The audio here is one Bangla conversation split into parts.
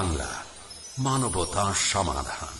বাংলা মানবতা সমাধান।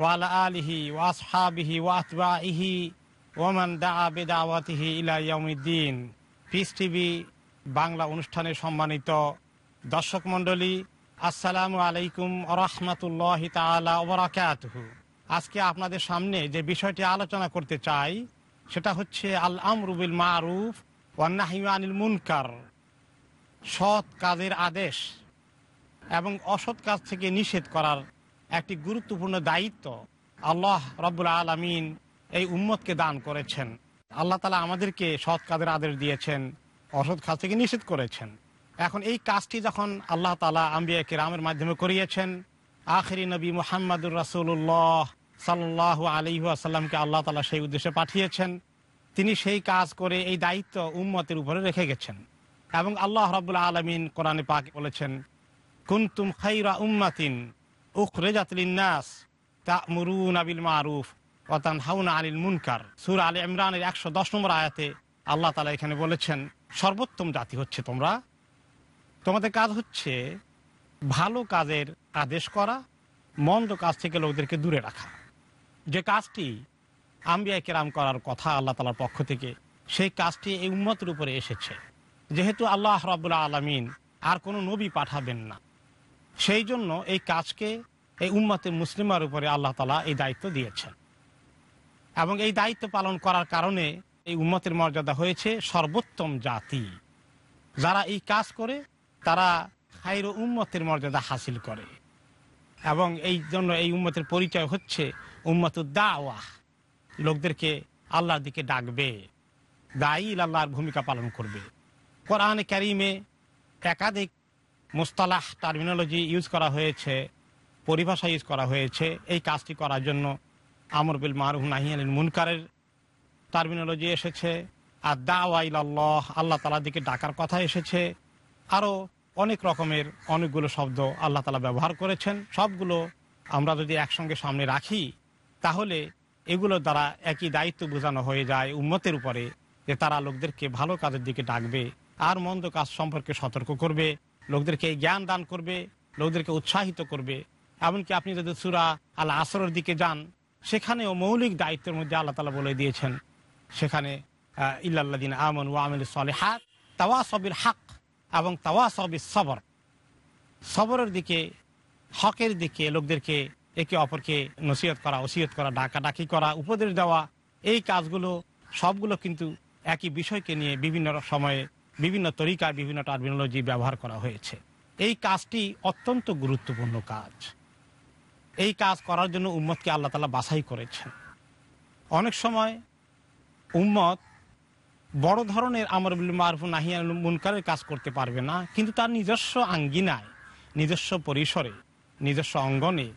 ওয়ালা আলিহি ওয়াসহাবিহি ওয়াতবাহি ওমান দা বেদাওয়াতিহি ইলাইয়ামুদ্দিন পিস টিভি বাংলা অনুষ্ঠানে সম্মানিত দর্শক মন্ডলী আসসালামু আলাইকুম রহমতুল্লাহ তালা ওবরাকাত আজকে আপনাদের সামনে যে বিষয়টি আলোচনা করতে চাই, সেটা হচ্ছে আল আমরুবিল মারুফ ওয়ান্নাহিমানিল মুনকার। সৎ কাজের আদেশ এবং অসৎ কাজ থেকে নিষেধ করার একটি গুরুত্বপূর্ণ দায়িত্ব আল্লাহ রব্বুল আলমিন এই উম্মতকে দান করেছেন। আল্লাহ তালা আমাদেরকে সৎ কাজের আদেশ দিয়েছেন, অসৎ কাজ থেকে নিষেধ করেছেন। এখন এই কাজটি যখন আল্লাহ তালা আম্বিয়া কিরামের মাধ্যমে করিয়েছেন, আখরি নবী মোহাম্মদুর রাসুল্লাহ সাল্লাহ আলী আসাল্লামকে আল্লাহ তালা সেই উদ্দেশ্যে পাঠিয়েছেন। তিনি সেই কাজ করে এই দায়িত্ব উম্মতের উপরে রেখে গেছেন। এবং আল্লাহ রবুল্লা আলমিন কোরআনে পাক বলেছেন, কুন্তুম খাইরা উম্মাতিন উখরেজাতলিনাস তা মুরুন আবিল মারুফ ওতান হাউনা আলিল মুনকার সুর আলী ইমরানের একশো দশ নম্বর আয়াতে আল্লাহ তালা এখানে বলেছেন, সর্বোত্তম জাতি হচ্ছে তোমরা। তোমাদের কাজ হচ্ছে ভালো কাজের আদেশ করা, মন্দ কাজ থেকে লোকদেরকে দূরে রাখা। যে কাজটি আম্বিয়া কেরাম করার কথা আল্লাহ তালার পক্ষ থেকে, সেই কাজটি এই উম্মতের উপরে এসেছে। যেহেতু আল্লাহ রাবুল্লাহ আলমিন আর কোনো নবী পাঠাবেন না। সেই জন্য এই কাজকে এই উম্মতে মুসলিমার উপরে আল্লাহ তালা এই দায়িত্ব দিয়েছেন। এবং এই দায়িত্ব পালন করার কারণে এই উম্মতের মর্যাদা হয়েছে সর্বোত্তম জাতি। যারা এই কাজ করে, তারা খাইর উম্মতের মর্যাদা হাসিল করে। এবং এই জন্য এই উম্মতের পরিচয় হচ্ছে উম্মতুদ্দাওয়াহ লোকদেরকে আল্লাহর দিকে ডাকবে, দায়ী আল্লাহর ভূমিকা পালন করবে। কোরআনে ক্যারিমে একাধিক মোস্তালাহ টার্মিনোলজি ইউজ করা হয়েছে, পরিভাষা ইউজ করা হয়েছে। এই কাজটি করার জন্য আমর বিল মারুফ নাহিয়াল মুনকারের টার্মিনোলজি এসেছে। আর দাওয়াইল আল্লাহ আল্লাহ তালার দিকে ডাকার কথা এসেছে। আরও অনেক রকমের অনেকগুলো শব্দ আল্লাহ তালা ব্যবহার করেছেন। সবগুলো আমরা যদি একসঙ্গে সামনে রাখি, তাহলে এগুলোর দ্বারা একই দায়িত্ব বোঝানো হয়ে যায় উম্মতের উপরে যে তারা লোকদেরকে ভালো কাজের দিকে ডাকবে, আর মন্দ কাজ সম্পর্কে সতর্ক করবে। লোকদেরকে জ্ঞান দান করবে, লোকদেরকে উৎসাহিত করবে। এমনকি আপনি যদি সুরা আল্লাহ আসরের দিকে যান, সেখানেও মৌলিক দায়িত্বের মধ্যে আল্লাহ তালা বলে দিয়েছেন, সেখানে ইল্লাদিন আমন ও আমিল হাত তাওয়া সবির হাক এবং তাওয়া সবির। সবর সবরের দিকে, হকের দিকে লোকদেরকে একে অপরকে নসিহত করা ওসিয়ত করা, ডাকাডাকি করা, উপদেশ দেওয়া, এই কাজগুলো সবগুলো কিন্তু একই বিষয়কে নিয়ে বিভিন্ন সময়ে বিভিন্ন তরিকায় বিভিন্ন টার্মিনোলজি ব্যবহার করা হয়েছে। এই কাজটি অত্যন্ত গুরুত্বপূর্ণ কাজ। এই কাজ করার জন্য উম্মতকে আল্লাহ তালা বাছাই করেছেন। অনেক সময় উম্মত বড় ধরনের আমর মারফু নাহিয়া মুনকারের কাজ করতে পারবে না, কিন্তু তার নিজস্ব আঙ্গিনায়, নিজস্ব পরিসরে, নিজস্ব অঙ্গনে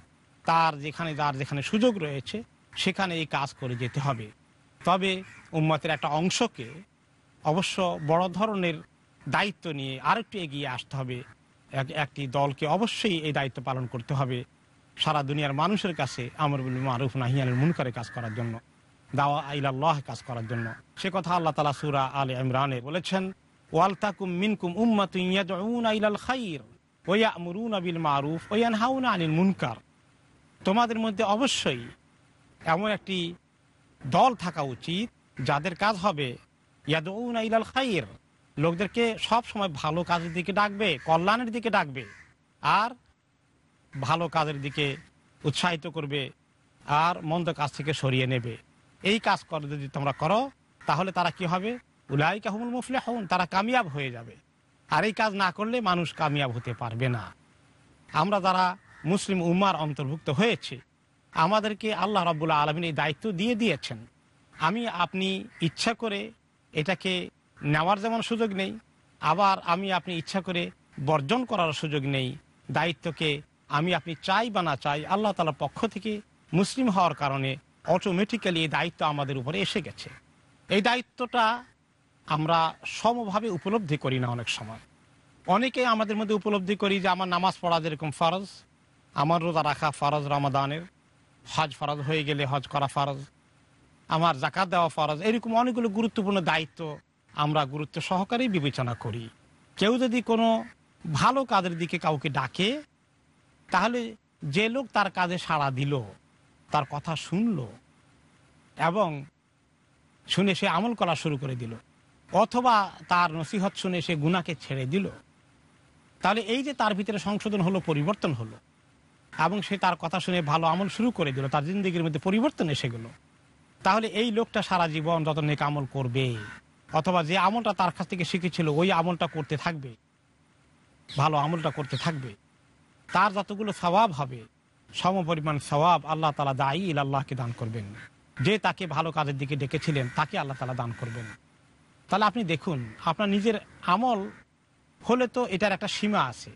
তার যেখানে যার যেখানে সুযোগ রয়েছে, সেখানে এই কাজ করে যেতে হবে। তবে উম্মতের একটা অংশকে অবশ্য বড় ধরনের দায়িত্ব নিয়ে আরেকটু এগিয়ে আসতে হবে। একটি দলকে অবশ্যই এই দায়িত্ব পালন করতে হবে সারা দুনিয়ার মানুষের কাছে আমর মারুফ নাহিয়ানের মুনকারে কাজ করার জন্য, দাওয়া আইলাল্লাহ কাজ করার জন্য। সে কথা আল্লাহ তালা সুরা আলে ইমরানে বলেছেন ওয়ালতাকুম মিনকুম আইলাল খাইর, ওয়া মুরুন বিল মারুফ ওয়ান হাউনা মুনকার। তোমাদের মধ্যে অবশ্যই এমন একটি দল থাকা উচিত যাদের কাজ হবে ইয়াদউনা ইলাল খাইর। লোকদেরকে সব সময় ভালো কাজের দিকে ডাকবে, কল্যাণের দিকে ডাকবে, আর ভালো কাজের দিকে উৎসাহিত করবে, আর মন্দ কাজ থেকে সরিয়ে নেবে। এই কাজ করে যদি তোমরা করো, তাহলে তারা কি হবে? উলাই কাহমুল মুফলে হন তারা কামিয়াব হয়ে যাবে। আর এই কাজ না করলে মানুষ কামিয়াব হতে পারবে না। আমরা যারা মুসলিম উম্মার অন্তর্ভুক্ত হয়েছে, আমাদেরকে আল্লাহ রাবুল্লাহ আলমিন এই দায়িত্ব দিয়ে দিয়েছেন। আমি আপনি ইচ্ছা করে এটাকে নেওয়ার যেমন সুযোগ নেই, আবার আমি আপনি ইচ্ছা করে বর্জন করার সুযোগ নেই, দায়িত্বকে আমি আপনি চাই বা না চাই, আল্লাহ তালার পক্ষ থেকে মুসলিম হওয়ার কারণে অটোমেটিক্যালি এই দায়িত্ব আমাদের উপরে এসে গেছে। এই দায়িত্বটা আমরা সমভাবে উপলব্ধি করি না অনেক সময়। অনেকে আমাদের মধ্যে উপলব্ধি করি যে আমার নামাজ পড়া যেরকম ফরজ, আমার রোজা রাখা ফরজ রমাদানের, হজ ফরজ হয়ে গেলে হজ করা ফরজ আমার জাকাত দেওয়া ফরজ, এরকম অনেকগুলো গুরুত্বপূর্ণ দায়িত্ব আমরা গুরুত্ব সহকারেই বিবেচনা করি। কেউ যদি কোনো ভালো কাজের দিকে কাউকে ডাকে, তাহলে যে লোক তার কাজে সাড়া দিল, তার কথা শুনল এবং শুনে সে আমল করা শুরু করে দিল, অথবা তার নসিহত শুনে সে গুনাকে ছেড়ে দিল, তাহলে এই যে তার ভিতরে সংশোধন হলো, পরিবর্তন হলো এবং সে তার কথা শুনে ভালো আমল শুরু করে দিল, তার জিন্দগির মধ্যে পরিবর্তন এসে গেল। তাহলে এই লোকটা সারা জীবন যত নেক আমল করবে, অথবা যে আমলটা তার কাছ থেকে শিখেছিল, ওই আমলটা করতে থাকবে, ভালো আমলটা করতে থাকবে। তার যতগুলো স্বভাব হবে সম পরিমাণ সবাব আল্লাহ তালা দায়ী আল্লাহকে দান করবেন। যে তাকে ভালো কাজের দিকে ডেকেছিলেন, তাকে আল্লাহ তালা দান করবেন। তাহলে আপনি দেখুন, আপনার নিজের আমল হলে তো এটার একটা সীমা আছে।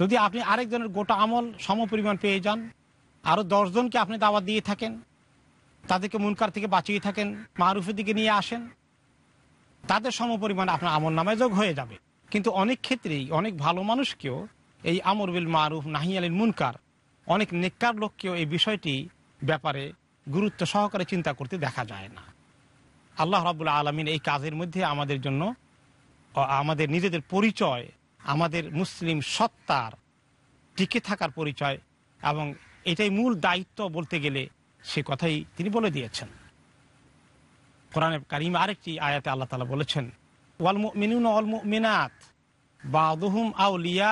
যদি আপনি আরেকজনের গোটা আমল সম পরিমাণ পেয়ে যান আরও দশজনকে আপনি দাওয়াত দিয়ে থাকেন তাদেরকে মুনকার থেকে বাঁচিয়ে থাকেন, মারুফের দিকে নিয়ে আসেন। তাদের সম পরিমাণ আপনার আমল নামায় যোগ হয়ে যাবে। কিন্তু অনেক ক্ষেত্রেই অনেক ভালো মানুষকেও এই আমর বিল মারুফ নাহিয়ালিল মুনকার, অনেক নেককার লোককেও এই বিষয়টি ব্যাপারে গুরুত্ব সহকারে চিন্তা করতে দেখা যায় না। আল্লাহ রাবুল্লাহ আলমিন এই কাজের মধ্যে আমাদের জন্য আমাদের নিজেদের পরিচয়, আমাদের মুসলিম সত্তার টিকে থাকার পরিচয় এবং এটাই মূল দায়িত্ব বলতে গেলে সে কথাই তিনি বলে দিয়েছেন। কোরআনে কারিম আরেকটি আয়াতে আল্লাহ তালা বলেছেন মিনাত আউলিয়া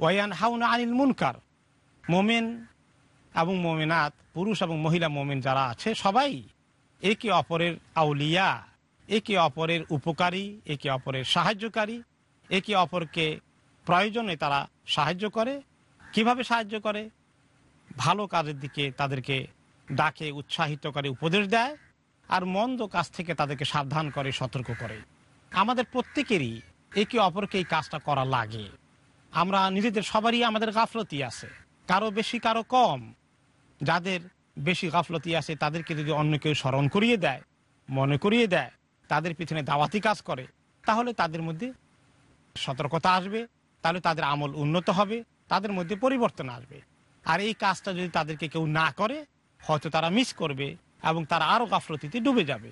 ওয়ান হাউনা আনিল মুনকার। মোমেন এবং মোমেনাত, পুরুষ এবং মহিলা মোমেন যারা আছে, সবাই একে অপরের আউলিয়া, একে অপরের উপকারী, একে অপরের সাহায্যকারী, একে অপরকে প্রয়োজনে তারা সাহায্য করে। কীভাবে সাহায্য করে? ভালো কাজের দিকে তাদেরকে ডাকে, উৎসাহিত করে, উপদেশ দেয় আর মন্দ কাজ থেকে তাদেরকে সাবধান করে, সতর্ক করে। আমাদের প্রত্যেকেরই একে অপরকে এই কাজটা করা লাগে। আমরা নিজেদের সবারই আমাদের গাফলতি আছে। কারও বেশি, কারও কম। যাদের বেশি গাফলতি আছে, তাদেরকে যদি অন্য কেউ স্মরণ করিয়ে দেয়, মনে করিয়ে দেয়, তাদের পিছনে দাওয়াতি কাজ করে, তাহলে তাদের মধ্যে সতর্কতা আসবে, তাহলে তাদের আমল উন্নত হবে, তাদের মধ্যে পরিবর্তন আসবে। আর এই কাজটা যদি তাদেরকে কেউ না করে, হয়তো তারা মিস করবে এবং তারা আরও গাফলতিতে ডুবে যাবে।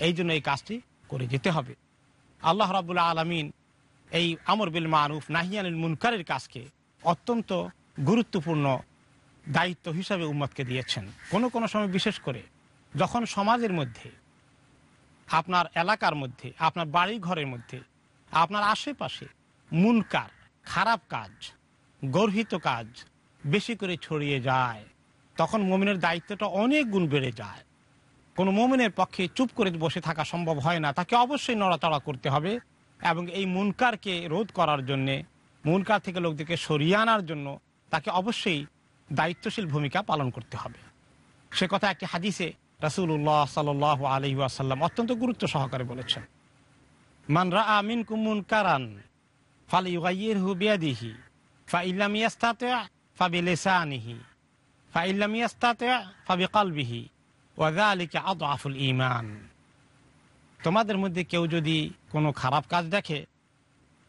এই জন্য এই কাজটি করে যেতে হবে। আল্লাহ রাবুল্লাহ আলমিন এই আমর বিল মারুফ নাহিয়ানুল মুনকারের কাজকে অত্যন্ত গুরুত্বপূর্ণ দায়িত্ব হিসাবে উম্মতকে দিয়েছেন। কোনো কোনো সময় বিশেষ করে যখন সমাজের মধ্যে, আপনার এলাকার মধ্যে, আপনার বাড়ি ঘরের মধ্যে, আপনার আশেপাশে মুনকার, খারাপ কাজ, গর্হিত কাজ বেশি করে ছড়িয়ে যায়। তখন মোমিনের দায়িত্বটা অনেক গুণ বেড়ে যায়। কোনো মোমিনের পক্ষে চুপ করে বসে থাকা সম্ভব হয় না। তাকে অবশ্যই নড়াচড়া করতে হবে এবং এই মুনকারকে রোধ করার জন্যে, মুনকার থেকে লোকদেরকে সরিয়ে আনার জন্য তাকে অবশ্যই দায়িত্বশীল ভূমিকা পালন করতে হবে। সে কথা একটি হাদিসে রাসুল্লাহ সাল আলহি আসাল্লাম অত্যন্ত গুরুত্ব সহকারে বলেছেন। মানরা আমিন কুমুন কারান ফাল হু বিয়াদিহি, ফা ইল্লাম আলিকে ইমান তোমাদের মধ্যে কেউ যদি কোনো খারাপ কাজ দেখে,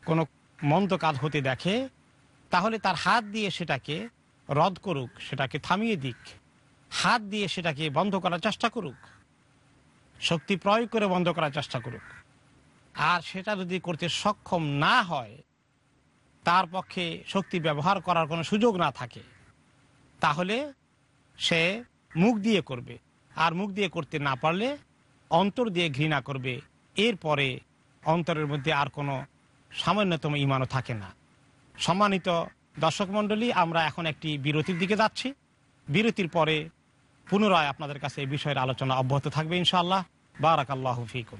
কোনো মন্দ কাজ হতে দেখে, তাহলে তার হাত দিয়ে সেটাকে রদ করুক, সেটাকে থামিয়ে দিক। হাত দিয়ে সেটাকে বন্ধ করার চেষ্টা করুক। শক্তি প্রয়োগ করে বন্ধ করার চেষ্টা করুক। আর সেটা যদি করতে সক্ষম না হয় তার পক্ষে শক্তি ব্যবহার করার কোনো সুযোগ না থাকে। তাহলে সে মুখ দিয়ে করবে। আর মুখ দিয়ে করতে না পারলে অন্তর দিয়ে ঘৃণা করবে। এরপরে অন্তরের মধ্যে আর কোনো সামান্যতম ইমানও থাকে না। সম্মানিত দর্শক মণ্ডলী, আমরা এখন একটি বিরতির দিকে যাচ্ছি। বিরতির পরে পুনরায় আপনাদের কাছে এই বিষয়ের আলোচনা অব্যাহত থাকবে ইনশাআল্লাহ। বারাকাল্লাহ ফিকুম।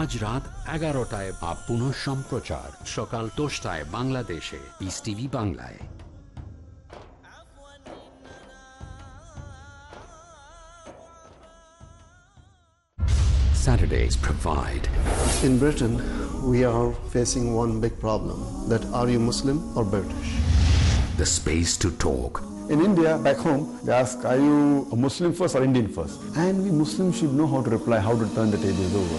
আজ রাত এগারোটায় বা পুনঃ সম্প্রচার সকাল দশটায় বাংলাদেশে পিস টিভি বাংলায় Saturdays provide. In Britain, we are facing one big problem that are you Muslim or British? The space to talk. In India, back home, they ask, are you a Muslim first or Indian first? And we Muslims should know how to reply, how to turn the tables over.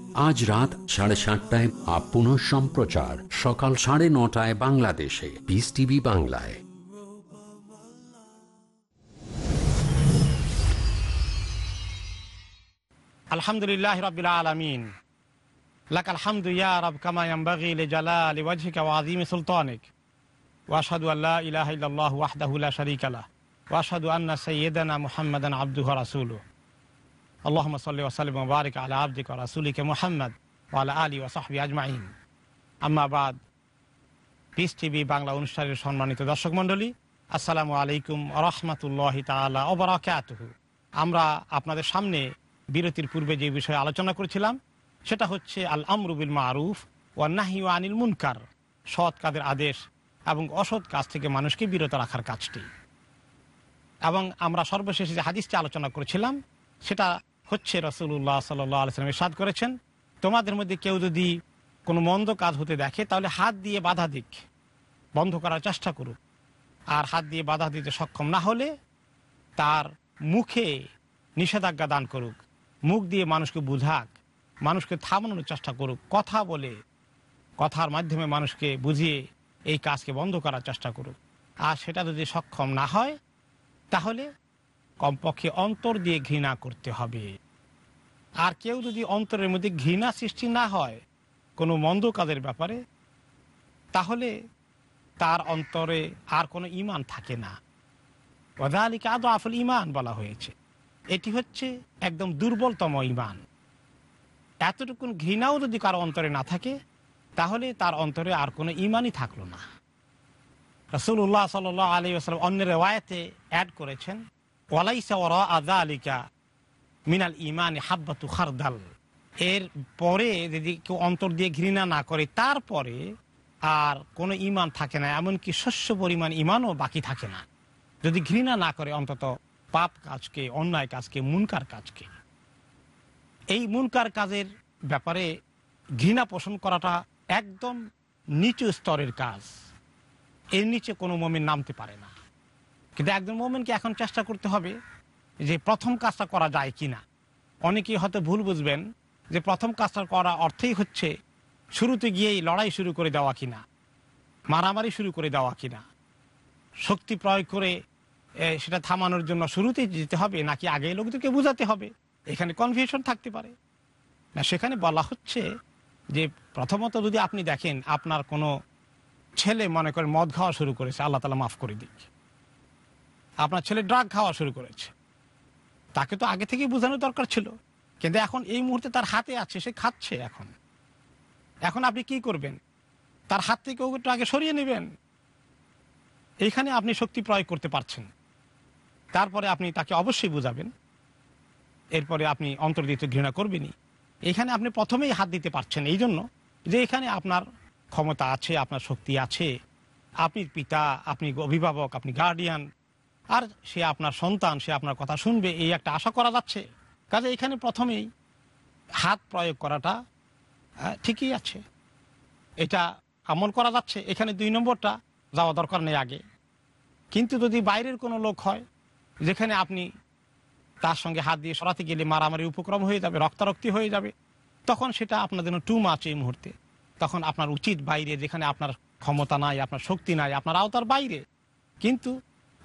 আজ রাত সাড়ে সাতটায় আপ পুনঃ সম্প্রচার। সকাল সাড়ে নটায় বাংলাদেশে। পিস টিভি বাংলায়। আলহামদুলিল্লাহ রবিল আলমিন। লাক আলহামদু ইয়া রব কামা ইয়ানবাগি লিজালালি ওয়াজহিকা ওয়া আযীমি সুলতানিক। ওয়া আশহাদু আল্লা ইলাহা ইল্লাল্লাহু ওয়াহদাহু লা শারীকা লাহ। ওয়া আশহাদু আন্না সাইয়্যিদানা মুহাম্মাদান আবদুহু আল্লাহুম্মা সাল্লি ওয়া সাল্লিম ওয়া বারিক আলা আবদিকা রাসূলিকা মুহাম্মদ ওয়া আলা ওয়া সাহবিহি আজমাইন আম্মা বাদ পিস টিভি বাংলা অনুষ্ঠানের সম্মানিত দর্শক মণ্ডলী, আসসালামু আলাইকুম রহমতুল্লাহ তালা ওবরাকাতুহু আমরা আপনাদের সামনে বিরতির পূর্বে যে বিষয়ে আলোচনা করেছিলাম, সেটা হচ্ছে আল আমরুবিল মারুফ ও নাহি ও আনিল মুনকার, সৎ কাজের আদেশ এবং অসৎ কাজ থেকে মানুষকে বিরত রাখার কাজটি। এবং আমরা সর্বশেষে যে হাদিসটি আলোচনা করেছিলাম, সেটা হচ্ছে রসুল্লাহ সাল্লাম সাদ করেছেন। তোমাদের মধ্যে কেউ যদি কোনো মন্দ কাজ হতে দেখে, তাহলে হাত দিয়ে বাধা দিক। বন্ধ করার চেষ্টা করুক। আর হাত দিয়ে বাধা দিতে সক্ষম না হলে তার মুখে নিষেধাজ্ঞা দান করুক। মুখ দিয়ে মানুষকে বুঝাক, মানুষকে থামানোর চেষ্টা করুক। কথা বলে, কথার মাধ্যমে মানুষকে বুঝিয়ে এই কাজকে বন্ধ করার চেষ্টা করুক। আর সেটা যদি সক্ষম না হয়, তাহলে কমপক্ষে অন্তর দিয়ে ঘৃণা করতে হবে। আর কেউ যদি অন্তরের মধ্যে ঘৃণা সৃষ্টি না হয় কোনো মন্দ কাজের ব্যাপারে, তাহলে তার অন্তরে আর কোনো ইমান থাকে না। ওদালিকে আদৌ আফল ইমান বলা হয়েছে। এটি হচ্ছে একদম দুর্বলতম ইমান এতটুকু ঘৃণাও যদি কারও অন্তরে না থাকে, তাহলে তার অন্তরে আর কোনো ইমানই থাকল না। রসুল্লাহ সাল আলী আসালাম অন্য রেওয়ায়তে অ্যাড করেছেন ওরা আদা আলিকা ইমান এর পরে যদি কেউ অন্তর দিয়ে ঘৃণা না করে, তারপরে আর কোনো ইমান থাকে না, এমনকি শস্য পরিমাণ ইমানও বাকি থাকে না। যদি ঘৃণা না করে, অন্তত পাপ কাজকে, অন্যায় কাজকে, মুনকার কাজকে। এই মুনকার কাজের ব্যাপারে ঘৃণা পোষণ করাটা একদম নিচু স্তরের কাজ। এর নিচে কোনো মোমেন নামতে পারে না। কিন্তু একজন মোমেনকে এখন চেষ্টা করতে হবে যে প্রথম কাজটা করা যায় কি না অনেকেই হয়তো ভুল বুঝবেন যে প্রথম কাজটা করা অর্থেই হচ্ছে শুরুতে গিয়েই লড়াই শুরু করে দেওয়া কিনা, মারামারি শুরু করে দেওয়া কিনা। শক্তি প্রয়োগ করে সেটা থামানোর জন্য শুরুতেই যেতে হবে, নাকি আগে লোকদেরকে বোঝাতে হবে? এখানে কনফিউশন থাকতে পারে। না, সেখানে বলা হচ্ছে যে প্রথমত যদি আপনি দেখেন আপনার কোনো ছেলে মনে করেন মদ খাওয়া শুরু করেছে, আল্লাহ তালা মাফ করে দিক। আপনার ছেলে ড্রাগ খাওয়া শুরু করেছে। তাকে তো আগে থেকেই বোঝানো দরকার ছিল। কিন্তু এখন এই মুহূর্তে তার হাতে আছে, সে খাচ্ছে এখন। এখন আপনি কি করবেন? তার হাত থেকে ওটা আগে সরিয়ে নেবেন। এইখানে আপনি শক্তি প্রয়োগ করতে পারছেন। তারপরে আপনি তাকে অবশ্যই বুঝাবেন। এরপরে আপনি অন্তর্দিত ঘৃণা করবেনই। এখানে আপনি প্রথমেই হাত দিতে পারছেন এই জন্য যে এখানে আপনার ক্ষমতা আছে, আপনার শক্তি আছে। আপনি পিতা, আপনি অভিভাবক, আপনি গার্ডিয়ান আর সে আপনার সন্তান সে আপনার কথা শুনবে এই একটা আশা করা যাচ্ছে। কাজে এখানে প্রথমেই হাত প্রয়োগ করাটা আহ, ঠিকই আছে। এটা আমল করা যাচ্ছে এখানে দুই নম্বরটা যাওয়া দরকার নেই আগে। কিন্তু যদি বাইরের কোনো লোক হয় যেখানে আপনি তার সঙ্গে হাত দিয়ে সরাতে গেলে মারামারি উপক্রম হয়ে যাবে রক্তারক্তি হয়ে যাবে তখন সেটা আপনার জন্য টু মাছ এই মুহূর্তে। তখন আপনার উচিত বাইরে যেখানে আপনার ক্ষমতা নাই আপনার শক্তি নাই আপনার আওতার বাইরে। কিন্তু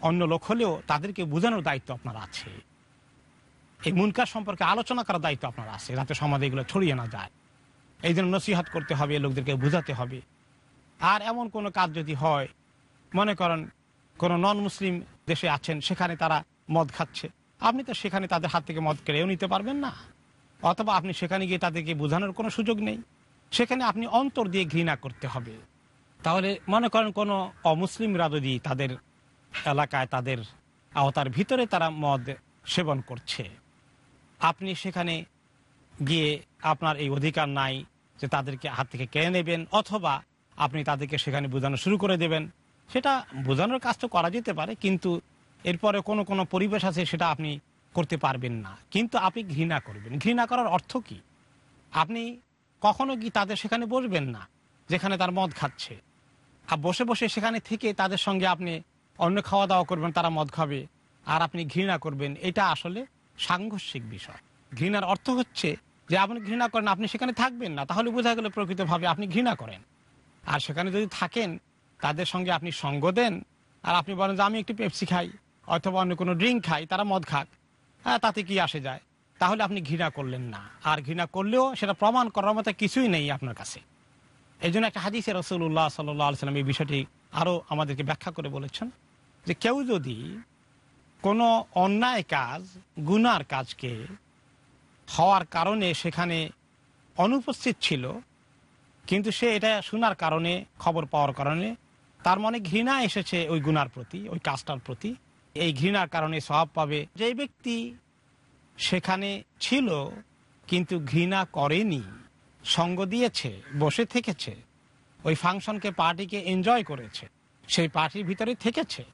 অন্য লোক হলেও তাদেরকে বোঝানোর দায়িত্ব আপনার আছে। এই মুনকার সম্পর্কে আলোচনা করার দায়িত্ব আপনার আছে, যাতে সমাজে এগুলো ছড়িয়ে না যায়। এই জন্য নসিহাত করতে হবে, লোকদেরকে বোঝাতে হবে। আর এমন কোনো কাজ যদি হয়, মনে করেন কোনো নন মুসলিম দেশে আছেন, সেখানে তারা মদ খাচ্ছে, আপনি তো সেখানে তাদের হাত থেকে মদ কেড়েও নিতে পারবেন না। অথবা আপনি সেখানে গিয়ে তাদেরকে বোঝানোর কোনো সুযোগ নেই। সেখানে আপনি অন্তর দিয়ে ঘৃণা করতে হবে। তাহলে মনে করেন কোনো অমুসলিমরা যদি তাদের এলাকায় তাদের আওতার ভিতরে তারা মদ সেবন করছে। আপনি সেখানে গিয়ে আপনার এই অধিকার নাই যে তাদেরকে হাত থেকে কেড়ে নেবেন অথবা আপনি তাদেরকে সেখানে বোঝানো শুরু করে দেবেন। সেটা বোঝানোর কাজ তো করা যেতে পারে, কিন্তু এরপরে কোনো কোনো পরিবেশ আছে সেটা আপনি করতে পারবেন না। কিন্তু আপনি ঘৃণা করবেন। ঘৃণা করার অর্থ কি? আপনি কখনো কি তাদের সেখানে বসবেন না, যেখানে তার মদ খাচ্ছে? আর বসে বসে সেখানে থেকে তাদের সঙ্গে আপনি অন্য খাওয়া দাওয়া করবেন, তারা মদ খাবে। আর আপনি ঘৃণা করবেন, এটা আসলে সাংঘর্ষিক বিষয়। ঘৃণার অর্থ হচ্ছে যে আপনি ঘৃণা করেন, আপনি সেখানে থাকবেন না। তাহলে বোঝা গেল প্রকৃতভাবে আপনি ঘৃণা করেন। আর সেখানে যদি থাকেন, তাদের সঙ্গে আপনি সঙ্গ দেন, আর আপনি বলেন যে, আমি একটু পেপসি খাই, অথবা অন্য কোনো ড্রিঙ্ক খাই, তারা মদ খাক। হ্যাঁ তাতে কি আসে যায়? তাহলে আপনি ঘৃণা করলেন না। আর ঘৃণা করলেও সেটা প্রমাণ করার মতো কিছুই নেই আপনার কাছে। এই জন্য একটা হাদিসে রসুল্লাহ সাল্লাম এই বিষয়টি আরও আমাদেরকে ব্যাখ্যা করে বলেছেন। যে কেউ যদি কোনো অন্যায় কাজ, গুনার কাজকে হওয়ার কারণে সেখানে অনুপস্থিত ছিল, কিন্তু সে এটা শোনার কারণে, খবর পাওয়ার কারণে, তার মনে ঘৃণা এসেছে ওই গুনার প্রতি, ওই কাজটার প্রতি। এই ঘৃণার কারণে স্বভাব পাবে। যে ব্যক্তি সেখানে ছিল, কিন্তু ঘৃণা করেনি, সঙ্গ দিয়েছে, বসে থেকেছে, ওই ফাংশনকে পার্টিকে এনজয় করেছে, সেই পার্টির ভিতরে থেকেছে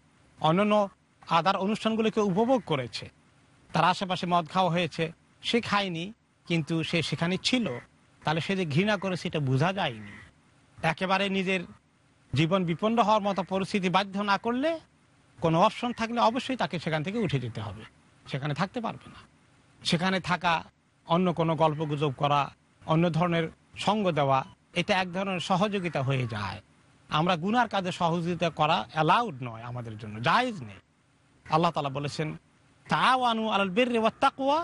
অন্যান্য আদার অনুষ্ঠানগুলিকে উপভোগ করেছে। তার আশেপাশে মদ খাওয়া হয়েছে। সে খায়নি, কিন্তু সে সেখানে ছিল। তাহলে সে যে ঘৃণা করে সেটা বোঝা যায়নি। একেবারে নিজের জীবন বিপন্ন হওয়ার মতো পরিস্থিতি বাধ্য না করলে কোনো অপশন থাকলে অবশ্যই তাকে সেখান থেকে উঠে যেতে হবে। সেখানে থাকতে পারবে না। সেখানে থাকা, অন্য কোনো গল্প গুজব করা, অন্য ধরনের সঙ্গ দেওয়া, এটা এক ধরনের সহযোগিতা হয়ে যায়। আমরা গুনার কাজে সহযোগিতা করা অ্যালাউড নয় আমাদের জন্য জায়েজ নেই। আল্লাহ তালা বলেছেন তাওয়ানু আলাল বের তাকুয়া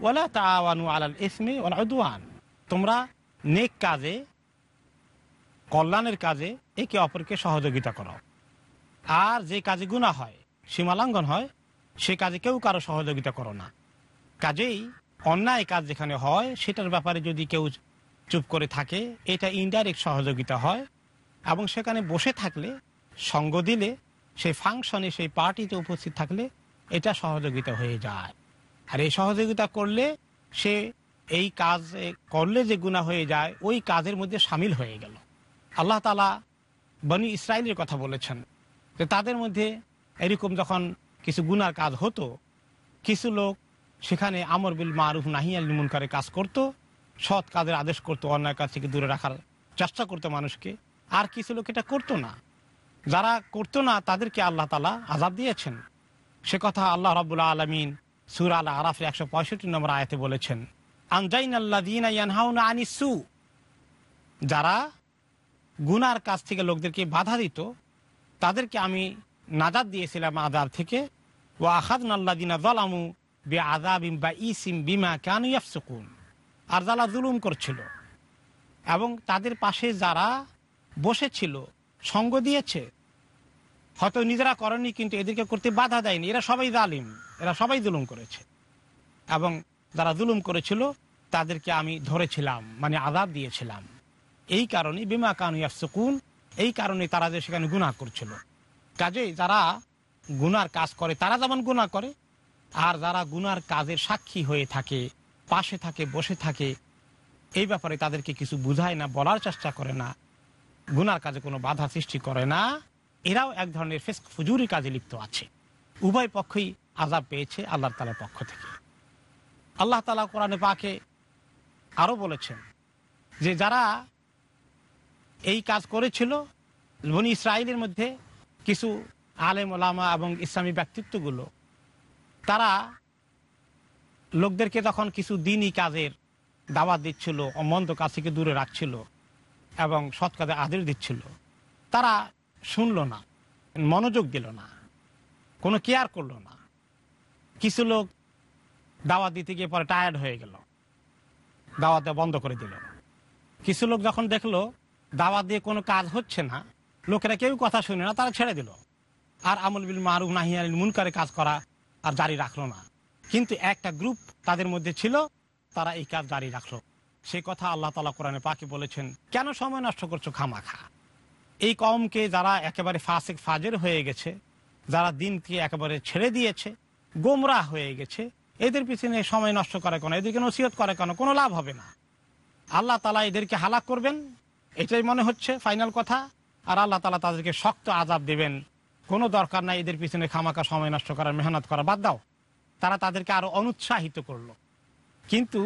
ওয়ালা তাওয়ানু আলাল ইসমে ওয়াল উদওয়ান। তোমরা নেক কাজে, কল্যাণের কাজে একে অপরকে সহযোগিতা করো। আর যে কাজে গুণা হয়, সীমালঙ্ঘন হয়, সে কাজে কেউ কারও সহযোগিতা করো না। কাজেই অন্যায় কাজ যেখানে হয়, সেটার ব্যাপারে যদি কেউ চুপ করে থাকে, এটা ইনডাইরেক্ট সহযোগিতা হয়। এবং সেখানে বসে থাকলে, সঙ্গ দিলে, সেই ফাংশনে, সেই পার্টিতে উপস্থিত থাকলে এটা সহযোগিতা হয়ে যায়। আর এই সহযোগিতা করলে সে এই কাজ, করলে যে গুণা হয়ে যায়, ওই কাজের মধ্যে সামিল হয়ে গেল। আল্লাহ তালা বনি ইসরায়েলের কথা বলেছেন যে তাদের মধ্যে এরকম যখন কিছু গুনার কাজ হতো, কিছু লোক সেখানে আমর বিল মারুফ নাহিয়াল মুনকারে কাজ করত, সৎ কাজের আদেশ করতো, অন্যায় কাজ থেকে দূরে রাখার চেষ্টা করতো মানুষকে। আর কিছু লোক এটা করতো না। যারা করতো না, তাদেরকে আল্লাহ তালা আজাব দিয়েছেন। সে কথা আল্লাহ রাবুল্লাহ আলমিন সুর আল আরাফের একশো পঁয়ষট্টি নম্বর আয়াতে বলেছেন আনজাইন আল্লাহ দিন আনিসু যারা গুনার কাছ থেকে লোকদেরকে বাধা দিত, তাদেরকে আমি নাজাদ দিয়েছিলাম আদাব থেকে ও আখাদ নাল্লাদিনা জলামু বে আদাবিম বা ইসিম বিমা কেন ইয়াফসুকুন। আর যারা জুলুম করছিল, এবং তাদের পাশে যারা বসেছিল, সঙ্গ দিয়েছে। হয়তো নিজেরা করেনি কিন্তু এদেরকে করতে বাধা দেয়নি। এরা সবাই জালিম, এরা সবাই জুলুম করেছে। এবং যারা জুলুম করেছিল, তাদেরকে আমি ধরেছিলাম মানে আদাব দিয়েছিলাম। এই কারণে, বিমা কানু ইয়াফসুকুন, এই কারণে তারা যে সেখানে গুনাহ করছিল। কাজেই যারা গুনার কাজ করে, তারা যেমন গুনাহ করে, আর যারা গুনার কাজের সাক্ষী হয়ে থাকে, পাশে থাকে, বসে থাকে, এই ব্যাপারে তাদেরকে কিছু বুঝায় না, বলার চেষ্টা করে না। গুনার কাজে কোনো বাধা সৃষ্টি করে না। এরাও এক ধরনের ফেস ফুজুরি কাজে লিপ্ত আছে। উভয় পক্ষই আজাব পেয়েছে আল্লাহ তালার পক্ষ থেকে। আল্লাহ তালা কোরআনে পাকে আরও বলেছেন যে, যারা এই কাজ করেছিল, বনি ইসরায়েলের মধ্যে কিছু আলেম, ওলামা এবং ইসলামী ব্যক্তিত্বগুলো, তারা লোকদেরকে তখন কিছু দিনই কাজের দাওয়াত দিচ্ছিল অমন্ত কাজ থেকে দূরে রাখছিল এবং সৎ কাজে আদেশ দিচ্ছিল। তারা শুনল না, মনোযোগ দিল না, কোনো কেয়ার করল না। কিছু লোক দাওয়াত দিতে গিয়ে পরে টায়ার্ড হয়ে গেল, দাওয়াত দেওয়া বন্ধ করে দিল। কিছু লোক যখন দেখল দাওয়াত দিয়ে কোনো কাজ হচ্ছে না, লোকেরা কেউ কথা শুনে না, তারা ছেড়ে দিল। আর আমল বিল মারুফ নাহিয়াল মুনকারে কাজ করা আর জারি রাখল না। কিন্তু একটা গ্রুপ তাদের মধ্যে ছিল, তারা এই কাজ জারি রাখল। সেই কথা আল্লাহ তালা কোরআনে পাকে বলেছেন, কেন সময় নষ্ট করছ খামাখা? এই কমকে যারা একেবারে ফাসেক ফাজের হয়ে গেছে, যারা দিনকে একেবারে ছেড়ে দিয়েছে গোমরা হয়ে গেছে, এদের পিছনে সময় নষ্ট করে কেন? এদেরকে নসিহত করে কেন? কোনো লাভ হবে না। আল্লাহ তালা এদেরকে হালাক করবেন, এটাই মনে হচ্ছে ফাইনাল কথা, আর আল্লাহ তালা তাদেরকে শক্ত আজাব দেবেন। কোনো দরকার নাই এদের পিছনে খামাকা সময় নষ্ট করার, মেহনত করা। বাদ দাও, তারা তাদেরকে আরও অনুৎসাহিত করল। কিন্তু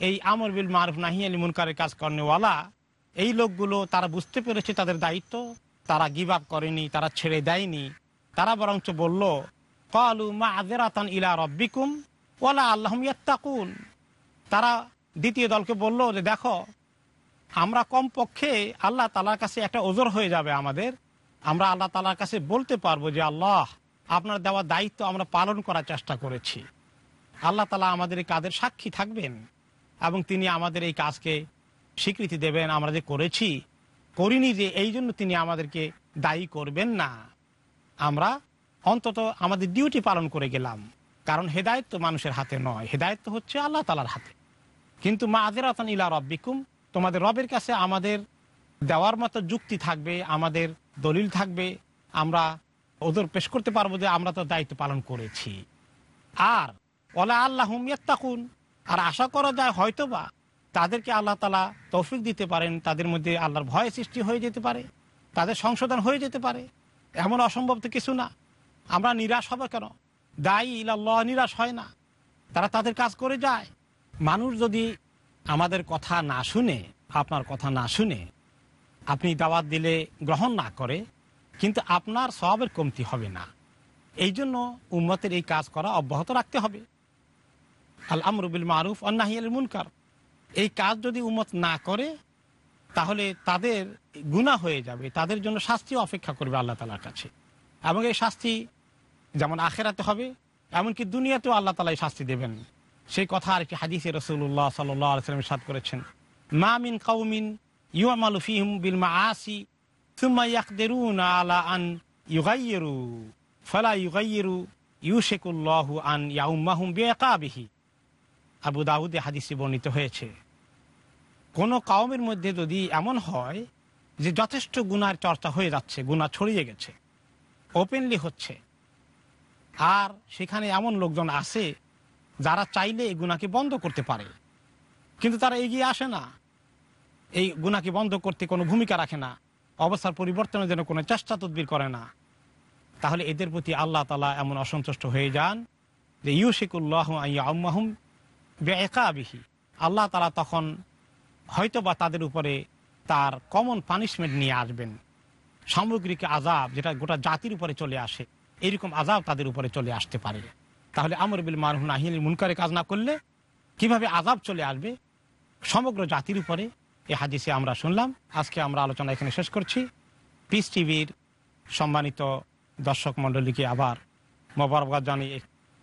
এই আমর বিল মারুফ নাহি আলী মুনকারের কাজ করেওয়ালা এই লোকগুলো তারা বুঝতে পেরেছে তাদের দায়িত্ব, তারা গিভ আপ করেনি, তারা ছেড়ে দেয়নি। তারা বরঞ্চ বলল, কালু মা আজেরাতান ইলা রব্বিকুম ওলা আল্লাহম ইয়াত্তাকুন। তারা দ্বিতীয় দলকে বলল যে, দেখো, আমরা কমপক্ষে আল্লাহ তালার কাছে একটা ওজোর হয়ে যাবে আমাদের। আমরা আল্লাহ তালার কাছে বলতে পারব যে, আল্লাহ, আপনার দেওয়া দায়িত্ব আমরা পালন করার চেষ্টা করেছি। আল্লাহ তালা আমাদের কাজের সাক্ষী থাকবেন। এবং তিনি আমাদের এই কাজকে স্বীকৃতি দেবেন, আমরা যে করেছি, করিনি যে, এই জন্য তিনি আমাদেরকে দায়ী করবেন না। আমরা অন্তত আমাদের ডিউটি পালন করে গেলাম, কারণ হেদায়ত তো মানুষের হাতে নয়, হেদায়ত তো হচ্ছে আল্লাহ তালার হাতে। কিন্তু মা আদেরাতন ইলা রব্বিকুম, তোমাদের রবের কাছে আমাদের দেওয়ার মতো যুক্তি থাকবে, আমাদের দলিল থাকবে, আমরা ওদের পেশ করতে পারব যে আমরা তো দায়িত্ব পালন করেছি। আর, ওলা আল্লাহ তাকুন আর আশা করা যায় হয়তোবা তাদেরকে আল্লাহ তালা তৌফিক দিতে পারেন, তাদের মধ্যে আল্লাহর ভয় সৃষ্টি হয়ে যেতে পারে, তাদের সংশোধন হয়ে যেতে পারে। এমন অসম্ভব তো কিছু না। আমরা নিরাশ হবে কেন? দায়ী ইল্লাহ নিরাশ হয় না। তারা তাদের কাজ করে যায়। মানুষ যদি আমাদের কথা না শুনে, আপনার কথা না শুনে, আপনি দাওয়াত দিলে গ্রহণ না করে, কিন্তু আপনার সবের কমতি হবে না। এই জন্য উম্মতের এই কাজ করা অব্যাহত রাখতে হবে। আল আমরুবিল মারুফ অন্নাহিয়াল মুনকার। এই কাজ যদি উমত না করে, তাহলে তাদের গুণা হয়ে যাবে, তাদের জন্য শাস্তি অপেক্ষা করবে আল্লাহ তালার কাছে। এবং এই শাস্তি যেমন আখেরাতে হবে, এমনকি দুনিয়াতেও আল্লাহ তালা এই শাস্তি দেবেন। সেই কথা আর কি হাদিসে রসুল্লাহ সাল্লাম সাদ করেছেন। মা মিন কাউমিন ইউমালু ফিহিম বিল মা আসি সুম্মা ইয়াকদেরুন আলা আন ইউগাইয়েরু, ফলা ইউগাইয়েরু ইউশেকুল্লাহু আন ইয়াউম্মাহুম বিহি আবু দাউদে হাদিসে বর্ণিত হয়েছে, কোন কাউমের মধ্যে যদি এমন হয় যে যথেষ্ট গুনার চর্চা হয়ে যাচ্ছে গুণা ছড়িয়ে গেছে ওপেনলি হচ্ছে, আর সেখানে এমন লোকজন আছে যারা চাইলে এই গুণাকে বন্ধ করতে পারে, কিন্তু তারা এগিয়ে আসে না, এই গুণাকে বন্ধ করতে কোনো ভূমিকা রাখে না, অবস্থার পরিবর্তনের জন্য কোনো চেষ্টা তদবির করে না, তাহলে এদের প্রতি আল্লাহ তালা এমন অসন্তুষ্ট হয়ে যান যে ইউশিকুল্লাহ আম্মাহুম বেকাবিহি আল্লাহ তালা তখন হয়তো বা তাদের উপরে তার কমন পানিশমেন্ট নিয়ে আসবেন। সামগ্রিক আজাব যেটা গোটা জাতির উপরে চলে আসে, এরকম আজাব তাদের উপরে চলে আসতে পারে। তাহলে আমর বিল মারুহ নাহিল মুনকারে কাজ না করলে কীভাবে আজাব চলে আসবে? সমগ্র জাতির উপরে এ হাদিসে আমরা শুনলাম। আজকে আমরা আলোচনা এখানে শেষ করছি। পিস টিভির সম্মানিত দর্শক মণ্ডলীকে আবার মোবারকবাদ জানিয়ে